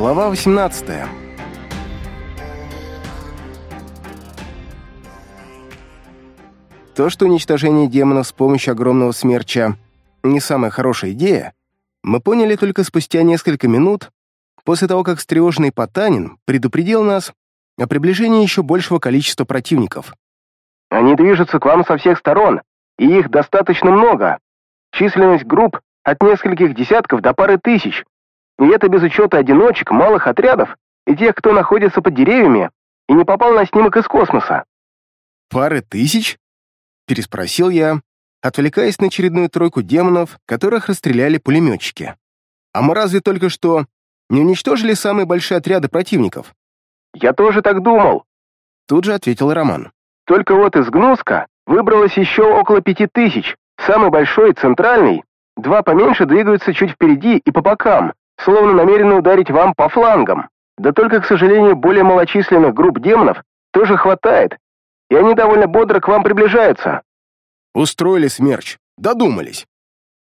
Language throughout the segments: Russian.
Глава 18 То, что уничтожение демонов с помощью огромного смерча не самая хорошая идея, мы поняли только спустя несколько минут после того, как встревоженный Потанин предупредил нас о приближении еще большего количества противников. «Они движутся к вам со всех сторон, и их достаточно много. Численность групп от нескольких десятков до пары тысяч. И это без учета одиночек, малых отрядов и тех, кто находится под деревьями и не попал на снимок из космоса». «Пары тысяч?» — переспросил я, отвлекаясь на очередную тройку демонов, которых расстреляли пулеметчики. «А мы разве только что не уничтожили самые большие отряды противников?» «Я тоже так думал», — тут же ответил Роман. «Только вот из Гнуска выбралось еще около пяти тысяч. Самый большой, центральный. Два поменьше двигаются чуть впереди и по бокам, словно намерены ударить вам по флангам. Да только, к сожалению, более малочисленных групп демонов тоже хватает, и они довольно бодро к вам приближаются». «Устроили смерч. Додумались!»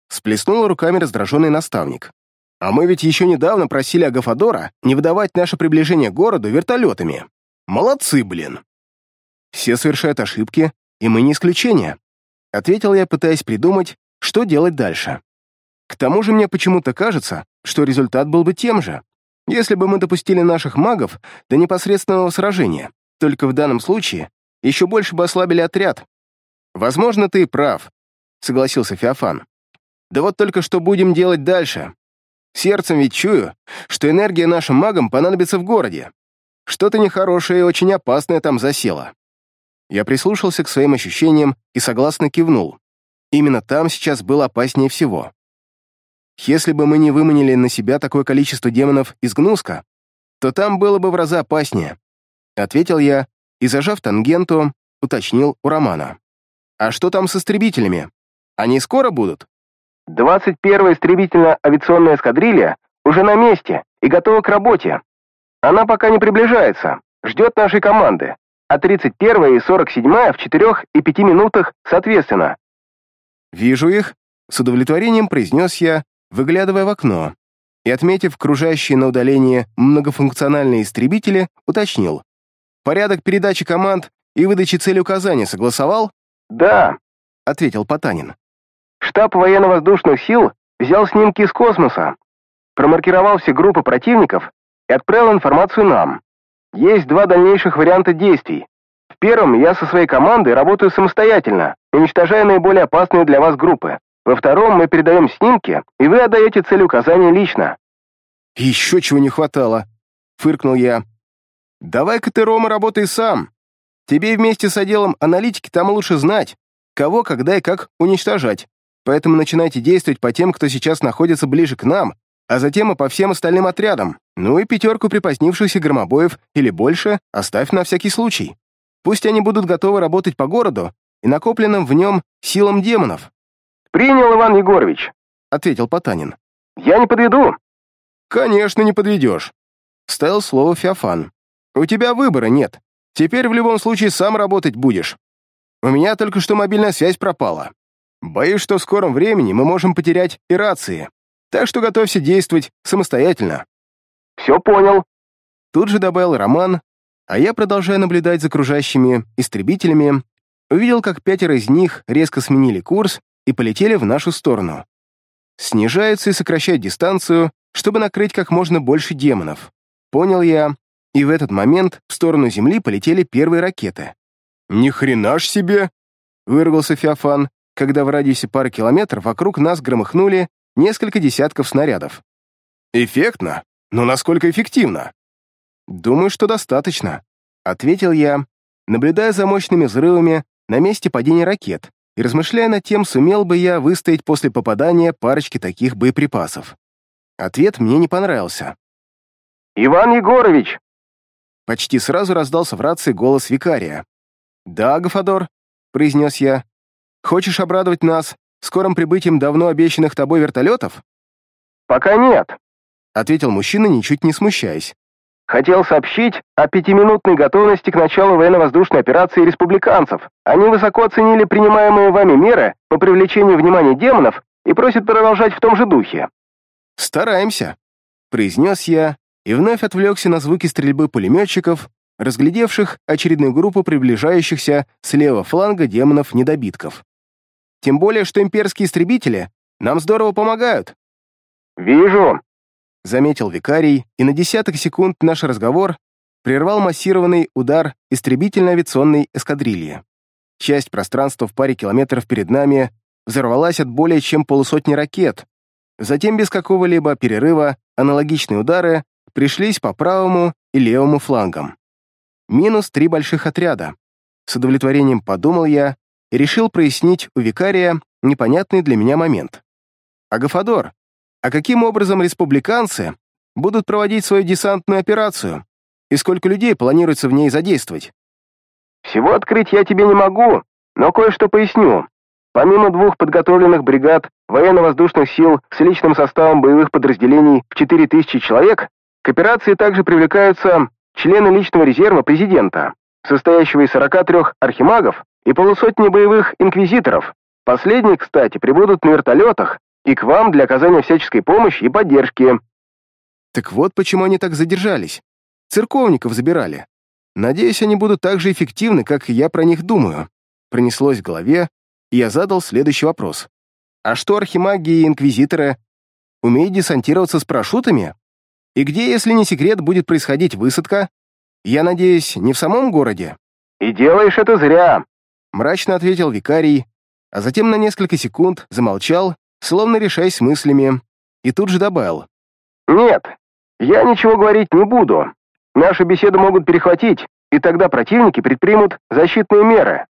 Сплеснул руками раздраженный наставник. А мы ведь еще недавно просили Агафадора не выдавать наше приближение к городу вертолетами. Молодцы, блин. Все совершают ошибки, и мы не исключение. Ответил я, пытаясь придумать, что делать дальше. К тому же мне почему-то кажется, что результат был бы тем же, если бы мы допустили наших магов до непосредственного сражения. Только в данном случае еще больше бы ослабили отряд. Возможно, ты прав, согласился Феофан. Да вот только что будем делать дальше? Сердцем ведь чую, что энергия нашим магам понадобится в городе. Что-то нехорошее и очень опасное там засело. Я прислушался к своим ощущениям и согласно кивнул. Именно там сейчас было опаснее всего. Если бы мы не выманили на себя такое количество демонов из Гнуска, то там было бы в разы опаснее, ответил я и, зажав тангенту, уточнил у Романа. А что там с истребителями? Они скоро будут? 21-я истребительно-авиационная эскадрилья уже на месте и готова к работе. Она пока не приближается, ждет нашей команды, а 31-я и 47-я в 4 и 5 минутах соответственно. «Вижу их», — с удовлетворением произнес я, выглядывая в окно, и, отметив кружащие на удалении многофункциональные истребители, уточнил. «Порядок передачи команд и выдачи цели указания согласовал?» «Да», — ответил Потанин. Штаб военно-воздушных сил взял снимки из космоса, промаркировал все группы противников и отправил информацию нам. Есть два дальнейших варианта действий. В первом я со своей командой работаю самостоятельно, уничтожая наиболее опасные для вас группы. Во втором мы передаем снимки, и вы отдаете цель указания лично. «Еще чего не хватало», — фыркнул я. «Давай-ка ты, Рома, работай сам. Тебе вместе с отделом аналитики там лучше знать, кого, когда и как уничтожать. Поэтому начинайте действовать по тем, кто сейчас находится ближе к нам, а затем и по всем остальным отрядам. Ну и пятерку припозднившихся громобоев или больше оставь на всякий случай. Пусть они будут готовы работать по городу и накопленным в нем силам демонов». «Принял, Иван Егорович», — ответил Потанин. «Я не подведу». «Конечно, не подведешь», — ставил слово Феофан. «У тебя выбора нет. Теперь в любом случае сам работать будешь. У меня только что мобильная связь пропала. Боюсь, что в скором времени мы можем потерять и рации, так что готовься действовать самостоятельно». «Все понял», — тут же добавил Роман, а я, продолжая наблюдать за окружающими истребителями, увидел, как пятеро из них резко сменили курс и полетели в нашу сторону. Снижаются и сокращают дистанцию, чтобы накрыть как можно больше демонов. Понял я, и в этот момент в сторону Земли полетели первые ракеты. «Ни хрена ж себе!» — выругался Феофан, когда в радиусе пары километров вокруг нас громыхнули несколько десятков снарядов. «Эффектно? Но насколько эффективно?» «Думаю, что достаточно», — ответил я, наблюдая за мощными взрывами на месте падения ракет и размышляя над тем, сумел бы я выстоять после попадания парочки таких боеприпасов. Ответ мне не понравился. «Иван Егорович!» Почти сразу раздался в рации голос викария. «Да, Гафадор», — произнес я, Хочешь обрадовать нас скорым прибытием давно обещанных тобой вертолетов?» «Пока нет», — ответил мужчина, ничуть не смущаясь. «Хотел сообщить о пятиминутной готовности к началу военно-воздушной операции республиканцев. Они высоко оценили принимаемые вами меры по привлечению внимания демонов и просят продолжать в том же духе». «Стараемся», — произнес я и вновь отвлекся на звуки стрельбы пулеметчиков, разглядевших очередную группу приближающихся с левого фланга демонов-недобитков. Тем более, что имперские истребители нам здорово помогают. «Вижу», — заметил викарий, и на десяток секунд наш разговор прервал массированный удар истребительно-авиационной эскадрильи. Часть пространства в паре километров перед нами взорвалась от более чем полусотни ракет. Затем без какого-либо перерыва аналогичные удары пришлись по правому и левому флангам. Минус три больших отряда. С удовлетворением подумал я и решил прояснить у викария непонятный для меня момент. Агафадор, а каким образом республиканцы будут проводить свою десантную операцию? И сколько людей планируется в ней задействовать? «Всего открыть я тебе не могу, но кое-что поясню. Помимо двух подготовленных бригад военно-воздушных сил с личным составом боевых подразделений в 4000 человек, к операции также привлекаются члены личного резерва президента, состоящего из 43 архимагов и полусотни боевых инквизиторов. Последние, кстати, прибудут на вертолетах и к вам для оказания всяческой помощи и поддержки. Так вот почему они так задержались. Церковников забирали. Надеюсь, они будут так же эффективны, как я про них думаю. Пронеслось в голове, и я задал следующий вопрос. А что архимаги и инквизиторы? Умеют десантироваться с парашютами? И где, если не секрет, будет происходить высадка? Я надеюсь, не в самом городе? И делаешь это зря, мрачно ответил викарий, а затем на несколько секунд замолчал, словно решаясь мыслями, и тут же добавил. «Нет, я ничего говорить не буду. Нашу беседу могут перехватить, и тогда противники предпримут защитные меры».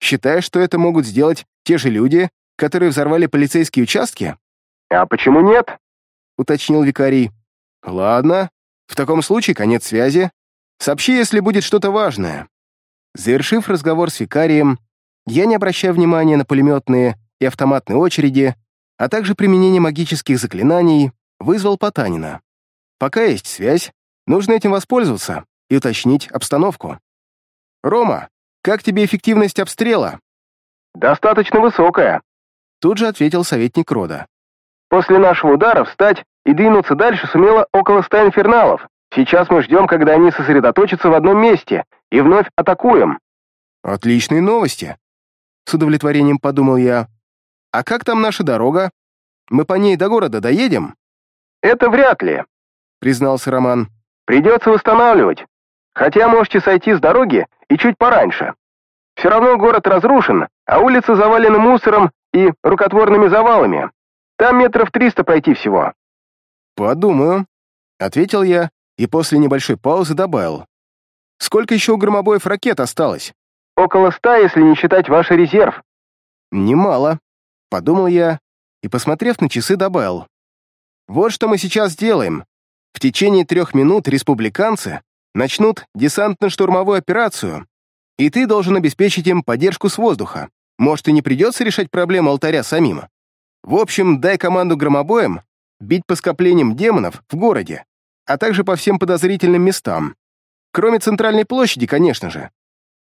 «Считаешь, что это могут сделать те же люди, которые взорвали полицейские участки?» «А почему нет?» — уточнил викарий. «Ладно, в таком случае конец связи. Сообщи, если будет что-то важное». Завершив разговор с викарием, я, не обращая внимания на пулеметные и автоматные очереди, а также применение магических заклинаний, вызвал Потанина. Пока есть связь, нужно этим воспользоваться и уточнить обстановку. «Рома, как тебе эффективность обстрела?» «Достаточно высокая», — тут же ответил советник рода. «После нашего удара встать и двинуться дальше сумело около ста инферналов. Сейчас мы ждем, когда они сосредоточатся в одном месте, и вновь атакуем». «Отличные новости», — с удовлетворением подумал я. «А как там наша дорога? Мы по ней до города доедем?» «Это вряд ли», — признался Роман. «Придется восстанавливать. Хотя можете сойти с дороги и чуть пораньше. Все равно город разрушен, а улицы завалены мусором и рукотворными завалами. Там метров триста пройти всего». «Подумаю», — ответил я и после небольшой паузы добавил. «Сколько еще у громобоев ракет осталось?» «Около ста, если не считать ваш резерв». «Немало», — подумал я и, посмотрев на часы, добавил. «Вот что мы сейчас сделаем. В течение трех минут республиканцы начнут десантно-штурмовую операцию, и ты должен обеспечить им поддержку с воздуха. Может, и не придется решать проблему алтаря самим. В общем, дай команду громобоям бить по скоплениям демонов в городе, а также по всем подозрительным местам. Кроме центральной площади, конечно же.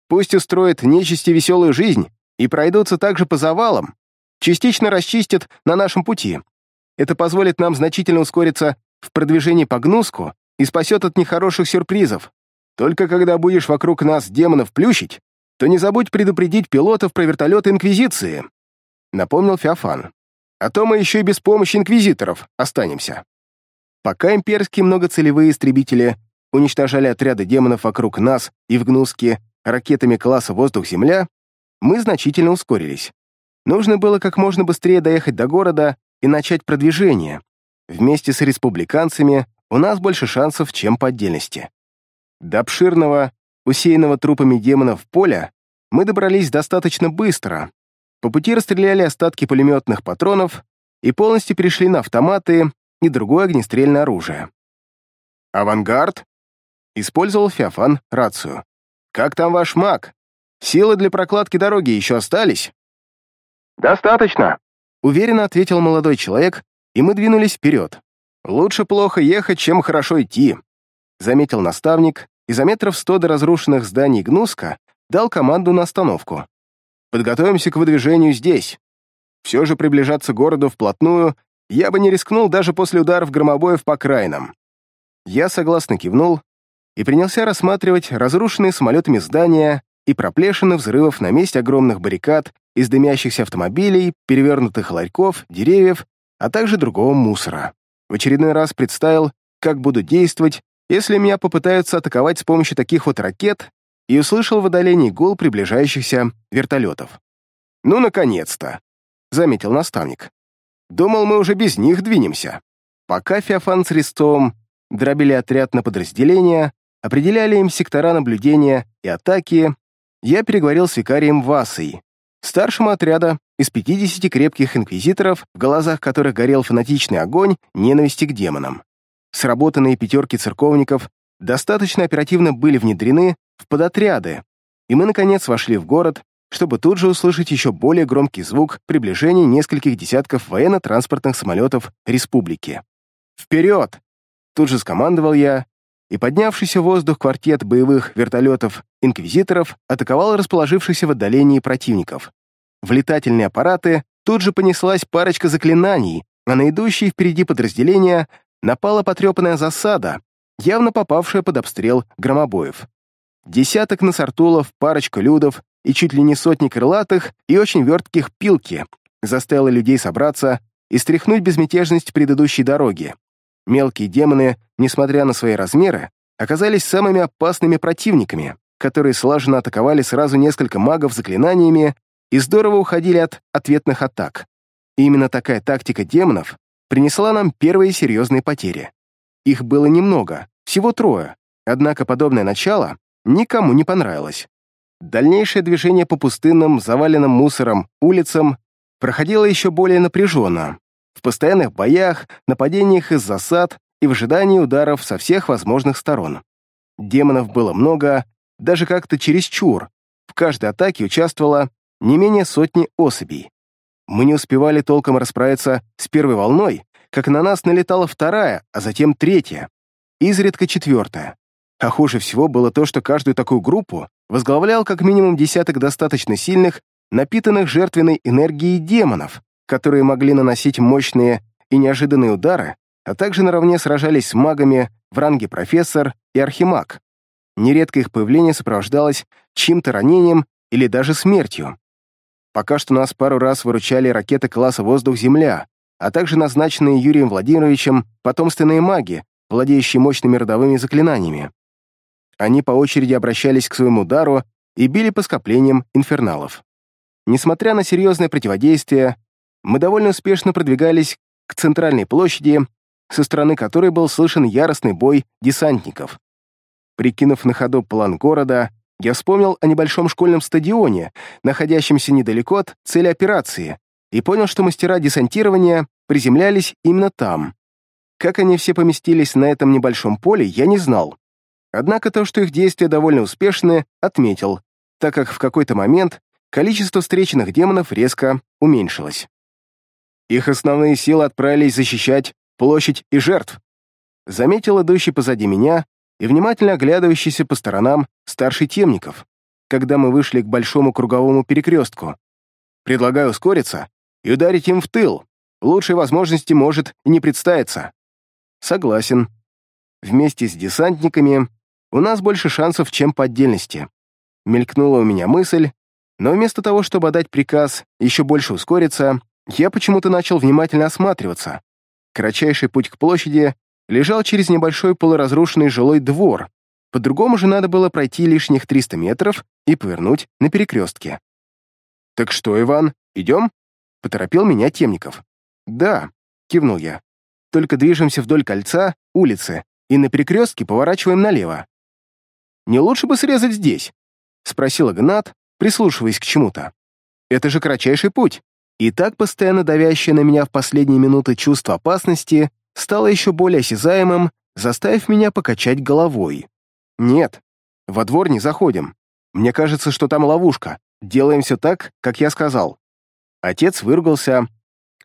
Пусть устроят нечисти веселую жизнь и пройдутся также по завалам, частично расчистят на нашем пути. Это позволит нам значительно ускориться в продвижении по гнуску и спасет от нехороших сюрпризов. Только когда будешь вокруг нас демонов плющить, то не забудь предупредить пилотов про вертолеты Инквизиции», — напомнил Феофан. «А то мы еще и без помощи Инквизиторов останемся». Пока имперские многоцелевые истребители уничтожали отряды демонов вокруг нас и в Гнуске ракетами класса «Воздух-Земля», мы значительно ускорились. Нужно было как можно быстрее доехать до города и начать продвижение. Вместе с республиканцами у нас больше шансов, чем по отдельности. До обширного, усеянного трупами демонов поля мы добрались достаточно быстро. По пути расстреляли остатки пулеметных патронов и полностью перешли на автоматы и другое огнестрельное оружие. «Авангард?» — использовал Феофан рацию. «Как там ваш маг? Силы для прокладки дороги еще остались?» «Достаточно», — уверенно ответил молодой человек, и мы двинулись вперед. «Лучше плохо ехать, чем хорошо идти», — заметил наставник, и за метров сто до разрушенных зданий Гнуска дал команду на остановку. «Подготовимся к выдвижению здесь. Все же приближаться к городу вплотную я бы не рискнул даже после ударов громобоев по крайнам. Я согласно кивнул и принялся рассматривать разрушенные самолетами здания и проплешины взрывов на месте огромных баррикад из дымящихся автомобилей, перевернутых ларьков, деревьев, а также другого мусора. В очередной раз представил, как буду действовать, если меня попытаются атаковать с помощью таких вот ракет, и услышал в отдалении гул приближающихся вертолетов. «Ну, наконец-то!» — заметил наставник. «Думал, мы уже без них двинемся». Пока Феофан с Рестовым дробили отряд на подразделения, определяли им сектора наблюдения и атаки, я переговорил с викарием Васой, старшим отряда из 50 крепких инквизиторов, в глазах которых горел фанатичный огонь ненависти к демонам. Сработанные пятерки церковников достаточно оперативно были внедрены в подотряды, и мы, наконец, вошли в город, чтобы тут же услышать еще более громкий звук приближения нескольких десятков военно-транспортных самолетов республики. «Вперед!» Тут же скомандовал я, и поднявшийся в воздух квартет боевых вертолетов-инквизиторов атаковал расположившихся в отдалении противников. В летательные аппараты тут же понеслась парочка заклинаний, а на идущие впереди подразделения напала потрепанная засада, явно попавшая под обстрел громобоев. Десяток насортулов, парочка людов и чуть ли не сотни крылатых и очень вертких пилки заставила людей собраться и стряхнуть безмятежность предыдущей дороги. Мелкие демоны, несмотря на свои размеры, оказались самыми опасными противниками, которые слаженно атаковали сразу несколько магов заклинаниями и здорово уходили от ответных атак. И именно такая тактика демонов принесла нам первые серьезные потери. Их было немного, всего трое, однако подобное начало никому не понравилось. Дальнейшее движение по пустынным, заваленным мусором улицам проходило еще более напряженно, в постоянных боях, нападениях из засад и в ожидании ударов со всех возможных сторон. Демонов было много, даже как-то чересчур. В каждой атаке участвовало не менее сотни особей. Мы не успевали толком расправиться с первой волной, как на нас налетала вторая, а затем третья, изредка четвертая. А хуже всего было то, что каждую такую группу возглавлял как минимум десяток достаточно сильных, напитанных жертвенной энергией демонов, которые могли наносить мощные и неожиданные удары, а также наравне сражались с магами в ранге профессор и архимаг. Нередко их появление сопровождалось чьим-то ранением или даже смертью. Пока что нас пару раз выручали ракеты класса «Воздух-Земля», а также назначенные Юрием Владимировичем потомственные маги, владеющие мощными родовыми заклинаниями. Они по очереди обращались к своему дару и били по скоплениям инферналов. Несмотря на серьезное противодействие, мы довольно успешно продвигались к центральной площади, со стороны которой был слышен яростный бой десантников. Прикинув на ходу план города, я вспомнил о небольшом школьном стадионе, находящемся недалеко от цели операции, и понял, что мастера десантирования приземлялись именно там. Как они все поместились на этом небольшом поле, я не знал. Однако то, что их действия довольно успешны, отметил, так как в какой-то момент количество встреченных демонов резко уменьшилось. Их основные силы отправились защищать площадь и жертв. Заметил идущий позади меня и внимательно оглядывающийся по сторонам старший темников, когда мы вышли к большому круговому перекрестку. Предлагаю ускориться и ударить им в тыл. Лучшей возможности может и не представиться. Согласен. Вместе с десантниками у нас больше шансов, чем по отдельности. Мелькнула у меня мысль, но вместо того, чтобы отдать приказ еще больше ускориться, я почему-то начал внимательно осматриваться. Кратчайший путь к площади лежал через небольшой полуразрушенный жилой двор. По-другому же надо было пройти лишних 300 метров и повернуть на перекрестке. «Так что, Иван, идем?» — поторопил меня Темников. «Да», — кивнул я. «Только движемся вдоль кольца, улицы, и на перекрестке поворачиваем налево». «Не лучше бы срезать здесь?» — спросил Игнат, прислушиваясь к чему-то. «Это же кратчайший путь». И так постоянно давящее на меня в последние минуты чувство опасности стало еще более осязаемым, заставив меня покачать головой. «Нет, во двор не заходим. Мне кажется, что там ловушка. Делаем все так, как я сказал». Отец выругался,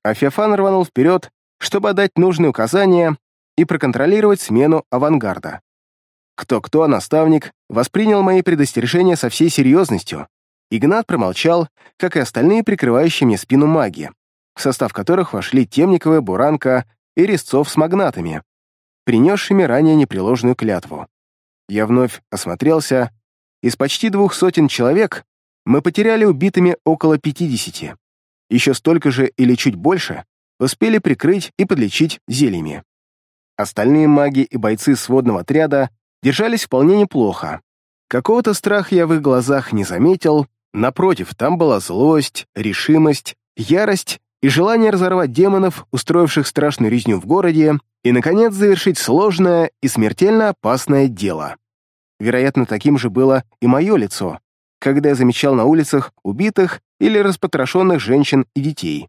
а Феофан рванул вперед, чтобы отдать нужные указания и проконтролировать смену авангарда. Кто-кто, наставник, воспринял мои предостережения со всей серьезностью Игнат промолчал, как и остальные прикрывающие мне спину маги, в состав которых вошли Темниковы, Буранка и Резцов с магнатами. принесшими ранее непреложную клятву. Я вновь осмотрелся. Из почти двух сотен человек мы потеряли убитыми около пятидесяти. Еще столько же или чуть больше успели прикрыть и подлечить зельями. Остальные маги и бойцы сводного отряда держались вполне неплохо. Какого-то страха я в их глазах не заметил, напротив, там была злость, решимость, ярость и желание разорвать демонов, устроивших страшную резню в городе, и, наконец, завершить сложное и смертельно опасное дело. Вероятно, таким же было и мое лицо, когда я замечал на улицах убитых или распотрошенных женщин и детей.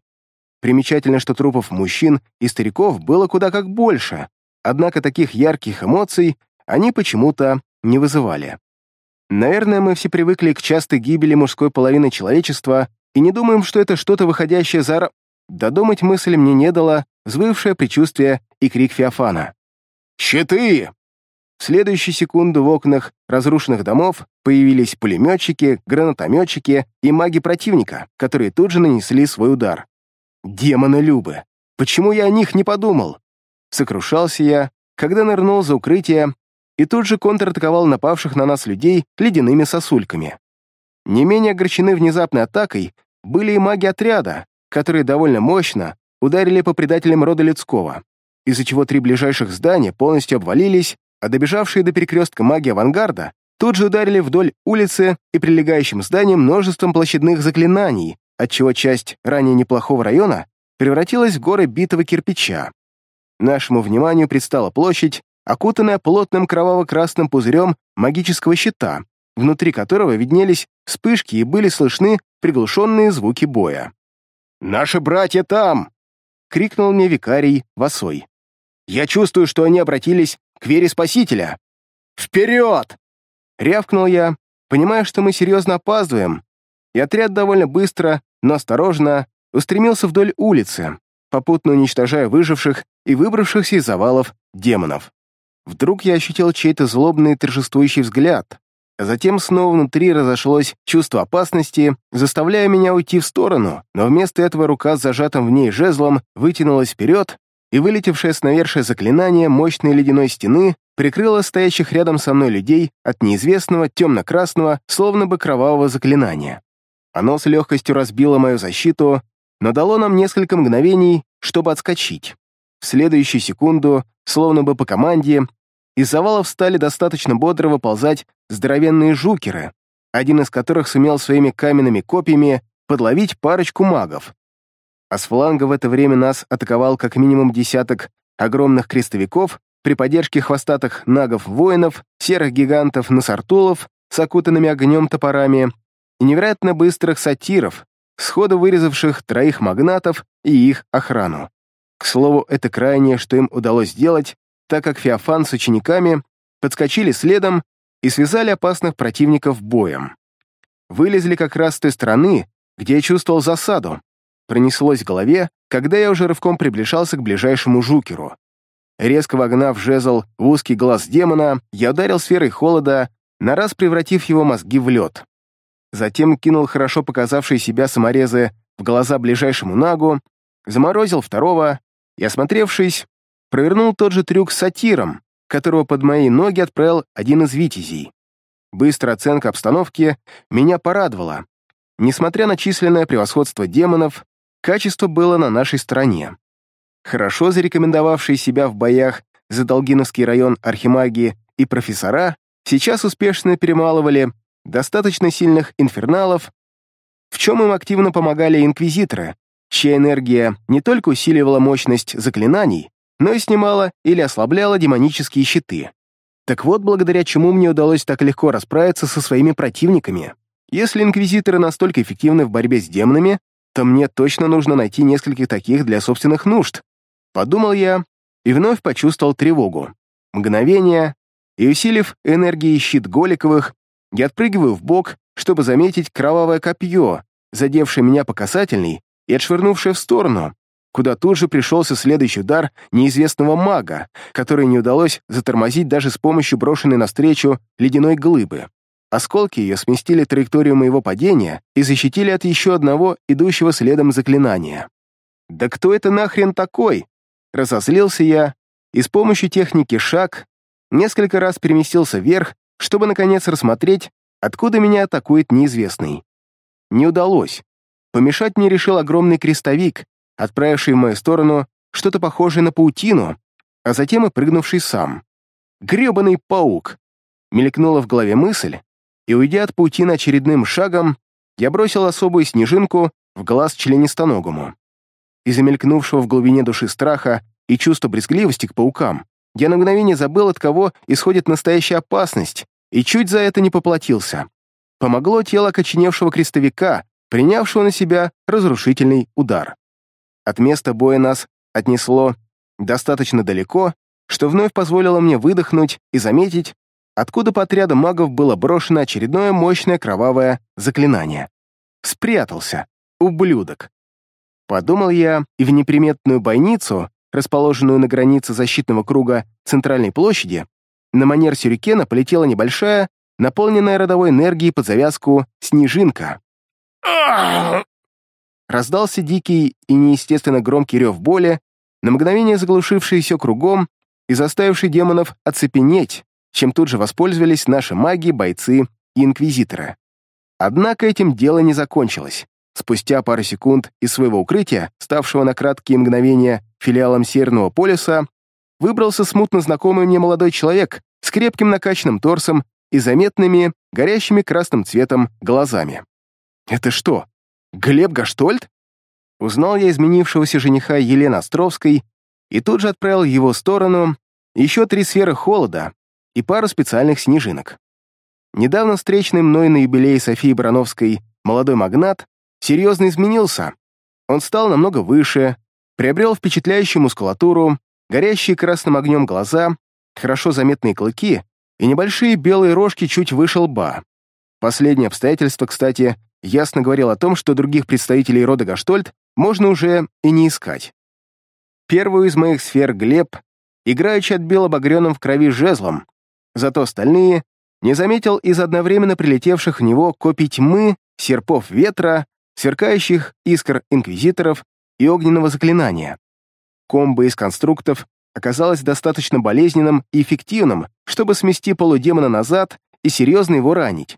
Примечательно, что трупов мужчин и стариков было куда как больше, однако таких ярких эмоций они почему-то не вызывали. Наверное, мы все привыкли к частой гибели мужской половины человечества и не думаем, что это что-то выходящее за... Додумать мысль мне не дало взвывшее предчувствие и крик Феофана. «Щиты!» В следующую секунду в окнах разрушенных домов появились пулеметчики, гранатометчики и маги противника, которые тут же нанесли свой удар. «Демоны Любы! Почему я о них не подумал?» Сокрушался я, когда нырнул за укрытие и тут же контратаковал напавших на нас людей ледяными сосульками. Не менее огорчены внезапной атакой были и маги отряда, которые довольно мощно ударили по предателям рода людского, из-за чего три ближайших здания полностью обвалились, а добежавшие до перекрестка маги авангарда тут же ударили вдоль улицы и прилегающим зданиям множеством площадных заклинаний, отчего часть ранее неплохого района превратилась в горы битого кирпича. Нашему вниманию предстала площадь, окутанная плотным кроваво-красным пузырем магического щита, внутри которого виднелись вспышки и были слышны приглушенные звуки боя. «Наши братья там!» — крикнул мне викарий Васой. «Я чувствую, что они обратились к вере Спасителя. Вперед!» Рявкнул я, понимая, что мы серьезно опаздываем, и отряд довольно быстро, но осторожно устремился вдоль улицы, попутно уничтожая выживших и выбравшихся из завалов демонов. Вдруг я ощутил чей-то злобный торжествующий взгляд, а затем снова внутри разошлось чувство опасности, заставляя меня уйти в сторону, но вместо этого рука с зажатым в ней жезлом вытянулась вперед, и вылетевшее с навершия заклинание мощной ледяной стены прикрыло стоящих рядом со мной людей от неизвестного темно-красного, словно бы кровавого заклинания. Оно с легкостью разбило мою защиту, но дало нам несколько мгновений, чтобы отскочить. В следующую секунду, словно бы по команде, из завалов стали достаточно бодро выползать здоровенные жукеры, один из которых сумел своими каменными копьями подловить парочку магов. А с фланга в это время нас атаковал как минимум десяток огромных крестовиков при поддержке хвостатых нагов-воинов, серых гигантов-носортулов с окутанными огнем топорами и невероятно быстрых сатиров, сходу вырезавших троих магнатов и их охрану. К слову, это крайнее, что им удалось сделать, так как Феофан с учениками подскочили следом и связали опасных противников боем. Вылезли как раз с той стороны, где я чувствовал засаду. Пронеслось в голове, когда я уже рывком приближался к ближайшему жукеру. Резко вогнав жезл в узкий глаз демона, я ударил сферой холода, на раз превратив его мозги в лед. Затем кинул хорошо показавшие себя саморезы в глаза ближайшему нагу, заморозил второго и, осмотревшись, провернул тот же трюк с сатиром, которого под мои ноги отправил один из витязей. Быстрая оценка обстановки меня порадовала. Несмотря на численное превосходство демонов, качество было на нашей стороне. Хорошо зарекомендовавшие себя в боях за Долгиновский район архимаги и профессора сейчас успешно перемалывали достаточно сильных инферналов, в чем им активно помогали инквизиторы, чья энергия не только усиливала мощность заклинаний, но и снимала или ослабляла демонические щиты. Так вот, благодаря чему мне удалось так легко расправиться со своими противниками. Если инквизиторы настолько эффективны в борьбе с демонами, то мне точно нужно найти нескольких таких для собственных нужд. Подумал я и вновь почувствовал тревогу. Мгновение, и усилив энергией щит Голиковых, я отпрыгиваю в бок, чтобы заметить кровавое копье, задевшее меня по касательной и отшвырнувшее в сторону, куда тут же пришелся следующий удар неизвестного мага, который не удалось затормозить даже с помощью брошенной навстречу ледяной глыбы. Осколки ее сместили траекторию моего падения и защитили от еще одного идущего следом заклинания. «Да кто это нахрен такой?» Разозлился я и с помощью техники «шаг» несколько раз переместился вверх, чтобы, наконец, рассмотреть, откуда меня атакует неизвестный. Не удалось. Помешать мне решил огромный крестовик, отправивший в мою сторону что-то похожее на паутину, а затем и прыгнувший сам. Гребаный паук! Мелькнула в голове мысль, и, уйдя от паутины очередным шагом, я бросил особую снежинку в глаз членистоногому. Из-за мелькнувшего в глубине души страха и чувства брезгливости к паукам, я на мгновение забыл, от кого исходит настоящая опасность, и чуть за это не поплатился. Помогло тело окоченевшего крестовика, принявшего на себя разрушительный удар. От места боя нас отнесло достаточно далеко, что вновь позволило мне выдохнуть и заметить, откуда по отряду магов было брошено очередное мощное кровавое заклинание. Спрятался, ублюдок. Подумал я, и в неприметную бойницу, расположенную на границе защитного круга центральной площади, на манер сюрикена полетела небольшая, наполненная родовой энергией под завязку снежинка. Раздался дикий и неестественно громкий рев боли, на мгновение заглушивший все кругом и заставивший демонов оцепенеть, чем тут же воспользовались наши маги, бойцы и инквизиторы. Однако этим дело не закончилось. Спустя пару секунд из своего укрытия, ставшего на краткие мгновения филиалом Северного полюса, выбрался смутно знакомый мне молодой человек с крепким накачанным торсом и заметными, горящими красным цветом глазами. «Это что, Глеб Гаштольд?» Узнал я изменившегося жениха Елены Островской и тут же отправил в его сторону еще три сферы холода и пару специальных снежинок. Недавно встречный мной на юбилее Софии Барановской молодой магнат серьезно изменился. Он стал намного выше, приобрел впечатляющую мускулатуру, горящие красным огнем глаза, хорошо заметные клыки и небольшие белые рожки чуть выше лба. Последнее обстоятельство, кстати, ясно говорил о том, что других представителей рода Гаштольд можно уже и не искать. Первую из моих сфер Глеб играючи отбил обогренным в крови жезлом, зато остальные не заметил из одновременно прилетевших в него копий тьмы, серпов ветра, сверкающих искр инквизиторов и огненного заклинания. Комбо из конструктов оказалось достаточно болезненным и эффективным, чтобы смести полудемона назад и серьезно его ранить.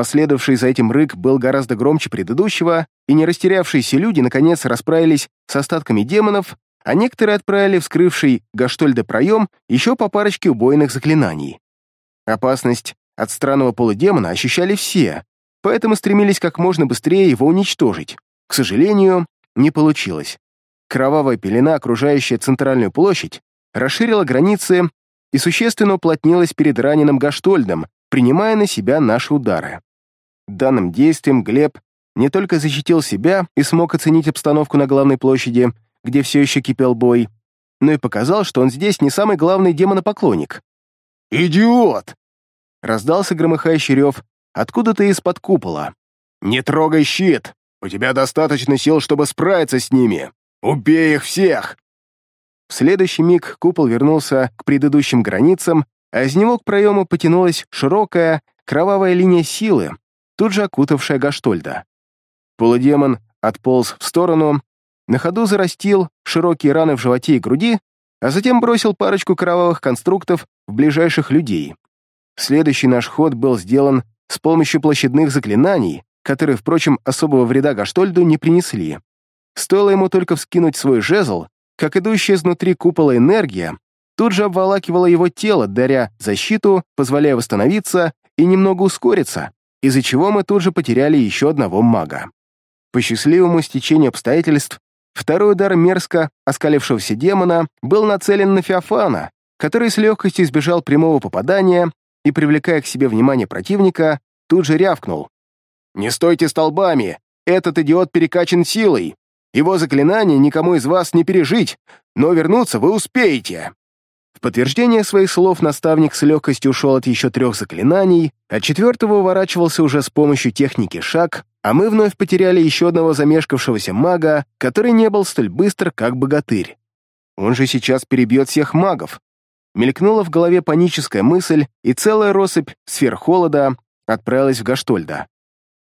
Последовавший за этим рык был гораздо громче предыдущего, и не растерявшиеся люди наконец расправились с остатками демонов, а некоторые отправили вскрывший Гаштольда проем еще по парочке убойных заклинаний. Опасность от странного полудемона ощущали все, поэтому стремились как можно быстрее его уничтожить. К сожалению, не получилось. Кровавая пелена, окружающая центральную площадь, расширила границы и существенно уплотнилась перед раненым Гаштольдом, принимая на себя наши удары. Данным действием Глеб не только защитил себя и смог оценить обстановку на главной площади, где все еще кипел бой, но и показал, что он здесь не самый главный демонопоклонник. «Идиот!» — раздался громыхающий рев откуда-то из-под купола. «Не трогай щит! У тебя достаточно сил, чтобы справиться с ними! Убей их всех!» В следующий миг купол вернулся к предыдущим границам, а из него к проему потянулась широкая, кровавая линия силы, тут же окутавшая Гаштольда. Полудемон отполз в сторону, на ходу зарастил широкие раны в животе и груди, а затем бросил парочку кровавых конструктов в ближайших людей. Следующий наш ход был сделан с помощью площадных заклинаний, которые, впрочем, особого вреда Гаштольду не принесли. Стоило ему только вскинуть свой жезл, как идущая изнутри купола энергия тут же обволакивала его тело, даря защиту, позволяя восстановиться и немного ускориться, из-за чего мы тут же потеряли еще одного мага. По счастливому стечению обстоятельств, второй удар мерзко оскалившегося демона был нацелен на Феофана, который с легкостью избежал прямого попадания и, привлекая к себе внимание противника, тут же рявкнул. «Не стойте столбами! Этот идиот перекачан силой! Его заклинание никому из вас не пережить, но вернуться вы успеете!» В подтверждение своих слов наставник с легкостью ушел от еще трех заклинаний, а четвертого уворачивался уже с помощью техники шаг, а мы вновь потеряли еще одного замешкавшегося мага, который не был столь быстр, как богатырь. Он же сейчас перебьет всех магов. Мелькнула в голове паническая мысль, и целая россыпь сфер холода отправилась в Гаштольда.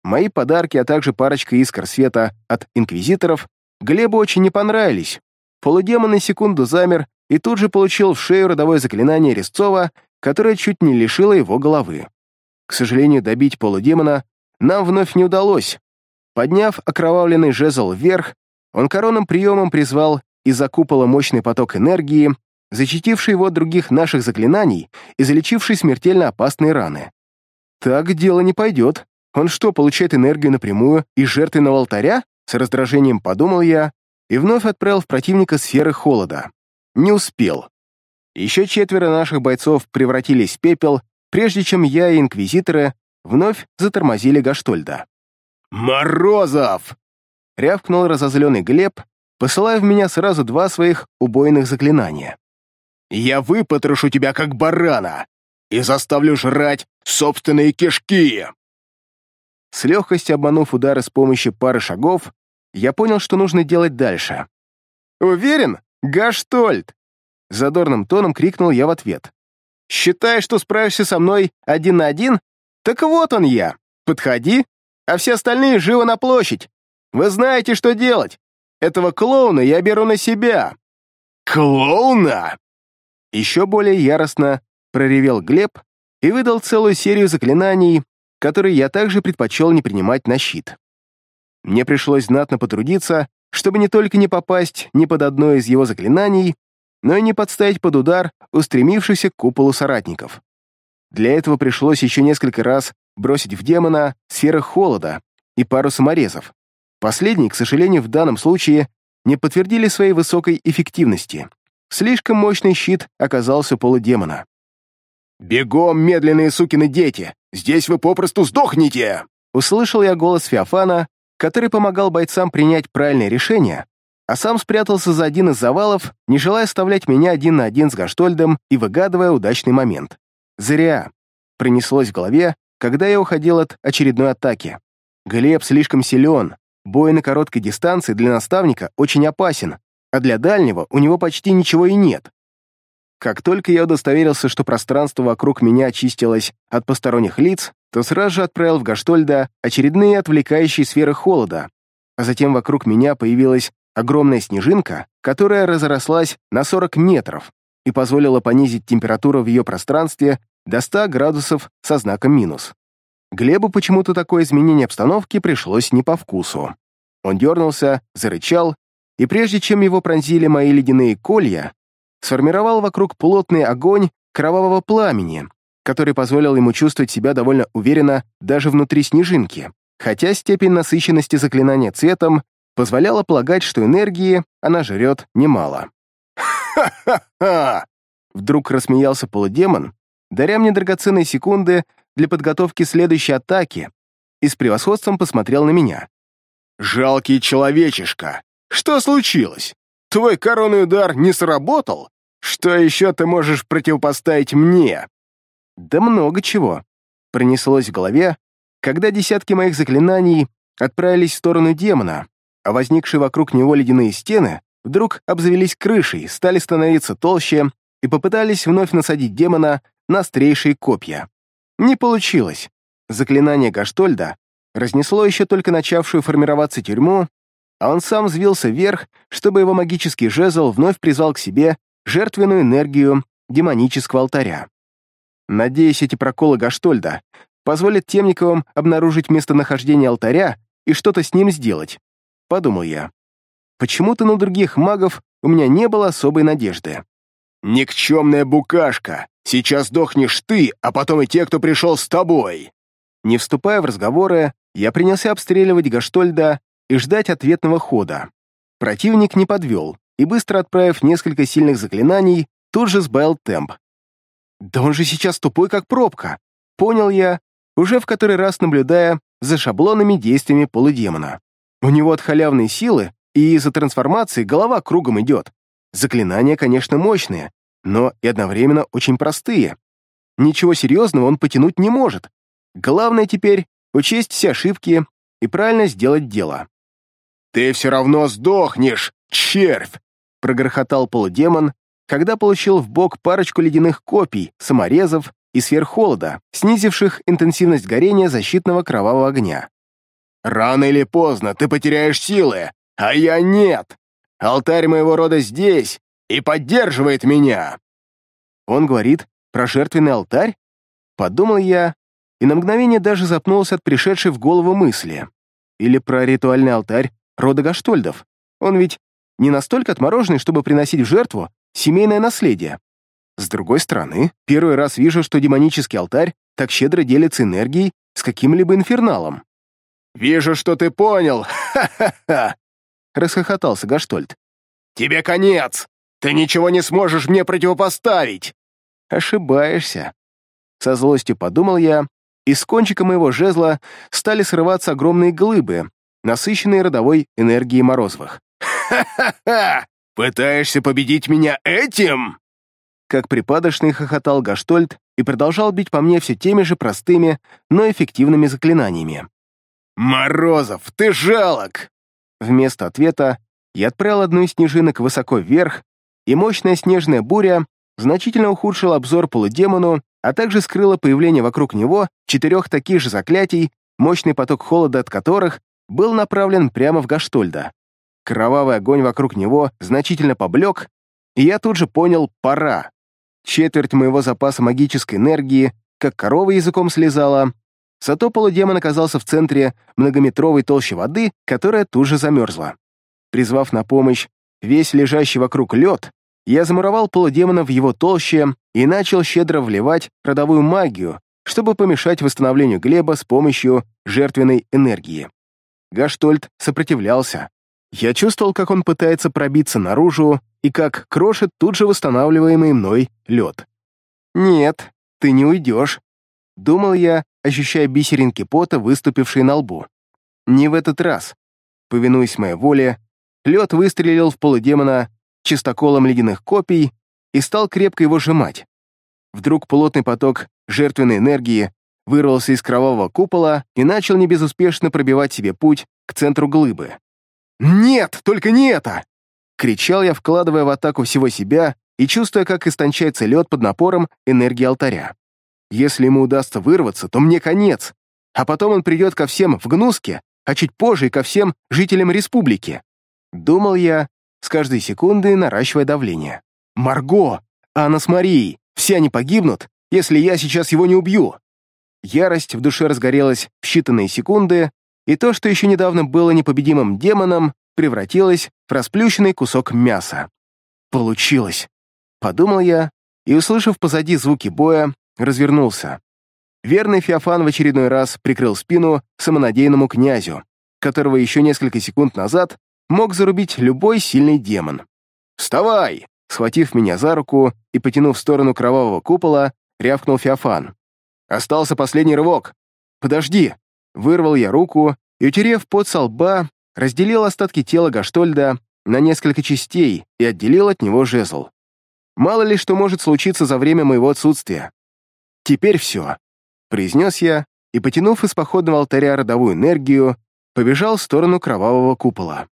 Мои подарки, а также парочка искр света от инквизиторов Глебу очень не понравились. Полудемон на секунду замер и тут же получил в шею родовое заклинание Резцова, которое чуть не лишило его головы. К сожалению, добить полудемона нам вновь не удалось. Подняв окровавленный жезл вверх, он коронным приемом призвал из-за купола мощный поток энергии, защитивший его от других наших заклинаний и залечивший смертельно опасные раны. Так дело не пойдет. Он что, получает энергию напрямую из жертвенного алтаря? С раздражением подумал я и вновь отправил в противника сферы холода. Не успел. Еще четверо наших бойцов превратились в пепел, прежде чем я и инквизиторы вновь затормозили Гаштольда. «Морозов!» — рявкнул разозленный Глеб, посылая в меня сразу два своих убойных заклинания. «Я выпотрошу тебя, как барана, и заставлю жрать собственные кишки!» С легкостью обманув удары с помощью пары шагов, я понял, что нужно делать дальше. «Уверен? Гаштольд!» Задорным тоном крикнул я в ответ. «Считаешь, что справишься со мной один на один? Так вот он я. Подходи, а все остальные живо на площадь. Вы знаете, что делать. Этого клоуна я беру на себя». «Клоуна?» Еще более яростно проревел Глеб и выдал целую серию заклинаний, которые я также предпочел не принимать на щит. Мне пришлось знатно потрудиться, чтобы не только не попасть ни под одно из его заклинаний, но и не подставить под удар устремившихся к куполу соратников. Для этого пришлось еще несколько раз бросить в демона сферы холода и пару саморезов. Последние, к сожалению, в данном случае не подтвердили своей высокой эффективности. Слишком мощный щит оказался полудемона. «Бегом, медленные сукины дети! Здесь вы попросту сдохнете!» Услышал я голос Феофана, который помогал бойцам принять правильное решение, а сам спрятался за один из завалов, не желая оставлять меня один на один с Гаштольдом и выгадывая удачный момент. Зря. Принеслось в голове, когда я уходил от очередной атаки. Глеб слишком силен, бой на короткой дистанции для наставника очень опасен, а для дальнего у него почти ничего и нет. Как только я удостоверился, что пространство вокруг меня очистилось от посторонних лиц, то сразу же отправил в Гаштольда очередные отвлекающие сферы холода, а затем вокруг меня появилась огромная снежинка, которая разрослась на 40 метров и позволила понизить температуру в ее пространстве до 100 градусов со знаком минус. Глебу почему-то такое изменение обстановки пришлось не по вкусу. Он дернулся, зарычал, и прежде чем его пронзили мои ледяные колья, сформировал вокруг плотный огонь кровавого пламени, который позволил ему чувствовать себя довольно уверенно даже внутри снежинки, хотя степень насыщенности заклинания цветом позволяла полагать, что энергии она жрет немало. «Ха-ха-ха!» Вдруг рассмеялся полудемон, даря мне драгоценные секунды для подготовки следующей атаки и с превосходством посмотрел на меня. «Жалкий человечишка! Что случилось? Твой коронный удар не сработал? Что еще ты можешь противопоставить мне?» Да много чего. Пронеслось в голове, когда десятки моих заклинаний отправились в сторону демона, а возникшие вокруг него ледяные стены вдруг обзавелись крышей, стали становиться толще и попытались вновь насадить демона на острейшие копья. Не получилось. Заклинание Гаштольда разнесло еще только начавшую формироваться тюрьму, а он сам взвился вверх, чтобы его магический жезл вновь призвал к себе жертвенную энергию демонического алтаря. Надеюсь, эти проколы Гаштольда позволят Темниковым обнаружить местонахождение алтаря и что-то с ним сделать, подумал я. Почему-то на других магов у меня не было особой надежды. «Никчемная букашка! Сейчас сдохнешь ты, а потом и те, кто пришел с тобой!» Не вступая в разговоры, я принялся обстреливать Гаштольда и ждать ответного хода. Противник не подвел, и быстро отправив несколько сильных заклинаний, тут же сбавил темп. Да он же сейчас тупой, как пробка. Понял я, уже в который раз наблюдая за шаблонными действиями полудемона. У него от халявной силы и из-за трансформации голова кругом идет. Заклинания, конечно, мощные, но и одновременно очень простые. Ничего серьезного он потянуть не может. Главное теперь учесть все ошибки и правильно сделать дело. «Ты все равно сдохнешь, червь!» Прогрохотал полудемон, когда получил в бок парочку ледяных копий, саморезов и сфер холода, снизивших интенсивность горения защитного кровавого огня. «Рано или поздно ты потеряешь силы, а я нет. Алтарь моего рода здесь, и поддерживает меня!» Он говорит про жертвенный алтарь? Подумал я, и на мгновение даже запнулся от пришедшей в голову мысли. Или про ритуальный алтарь рода Гаштольдов. Он ведь не настолько отмороженный, чтобы приносить в жертву семейное наследие. С другой стороны, первый раз вижу, что демонический алтарь так щедро делится энергией с каким-либо инферналом. «Вижу, что ты понял! Ха-ха-ха!» — расхохотался Гаштольд. «Тебе конец! Ты ничего не сможешь мне противопоставить!» «Ошибаешься!» Со злостью подумал я, и с кончика моего жезла стали срываться огромные глыбы, насыщенные родовой энергией Морозовых. «Ха-ха-ха! Пытаешься победить меня этим?» Как припадочный хохотал Гаштольд и продолжал бить по мне все теми же простыми, но эффективными заклинаниями. «Морозов, ты жалок!» Вместо ответа я отправил одну из снежинок высоко вверх, и мощная снежная буря значительно ухудшила обзор полудемону, а также скрыла появление вокруг него четырех таких же заклятий, мощный поток холода от которых был направлен прямо в Гаштольда. Кровавый огонь вокруг него значительно поблек, и я тут же понял — пора. Четверть моего запаса магической энергии, как корова языком слезала, зато полудемон оказался в центре многометровой толщи воды, которая тут же замерзла. Призвав на помощь весь лежащий вокруг лед, я замуровал полудемона в его толще и начал щедро вливать родовую магию, чтобы помешать восстановлению Глеба с помощью жертвенной энергии. Гаштольд сопротивлялся. Я чувствовал, как он пытается пробиться наружу и как крошит тут же восстанавливаемый мной лед. «Нет, ты не уйдешь», — думал я, ощущая бисеринки пота, выступившие на лбу. «Не в этот раз». Повинуясь моей воле, лед выстрелил в полудемона чистоколом ледяных копий и стал крепко его сжимать. Вдруг плотный поток жертвенной энергии вырвался из кровавого купола и начал небезуспешно пробивать себе путь к центру глыбы. «Нет, только не это!» Кричал я, вкладывая в атаку всего себя и чувствуя, как истончается лед под напором энергии алтаря. Если ему удастся вырваться, то мне конец, а потом он придет ко всем в гнуске, а чуть позже и ко всем жителям республики. Думал я, с каждой секундой наращивая давление. «Марго! Анна с Марией! Все они погибнут, если я сейчас его не убью!» Ярость в душе разгорелась в считанные секунды, и то, что еще недавно было непобедимым демоном, превратилось в расплющенный кусок мяса. «Получилось!» — подумал я, и, услышав позади звуки боя, развернулся. Верный Феофан в очередной раз прикрыл спину самонадеянному князю, которого еще несколько секунд назад мог зарубить любой сильный демон. «Вставай!» Схватив меня за руку и потянув в сторону кровавого купола, рявкнул Феофан. «Остался последний рывок. Подожди!» Вырвал я руку и, утерев пот со лба, разделил остатки тела Гаштольда на несколько частей и отделил от него жезл. Мало ли что может случиться за время моего отсутствия. «Теперь все», — произнес я, и, потянув из походного алтаря родовую энергию, побежал в сторону кровавого купола.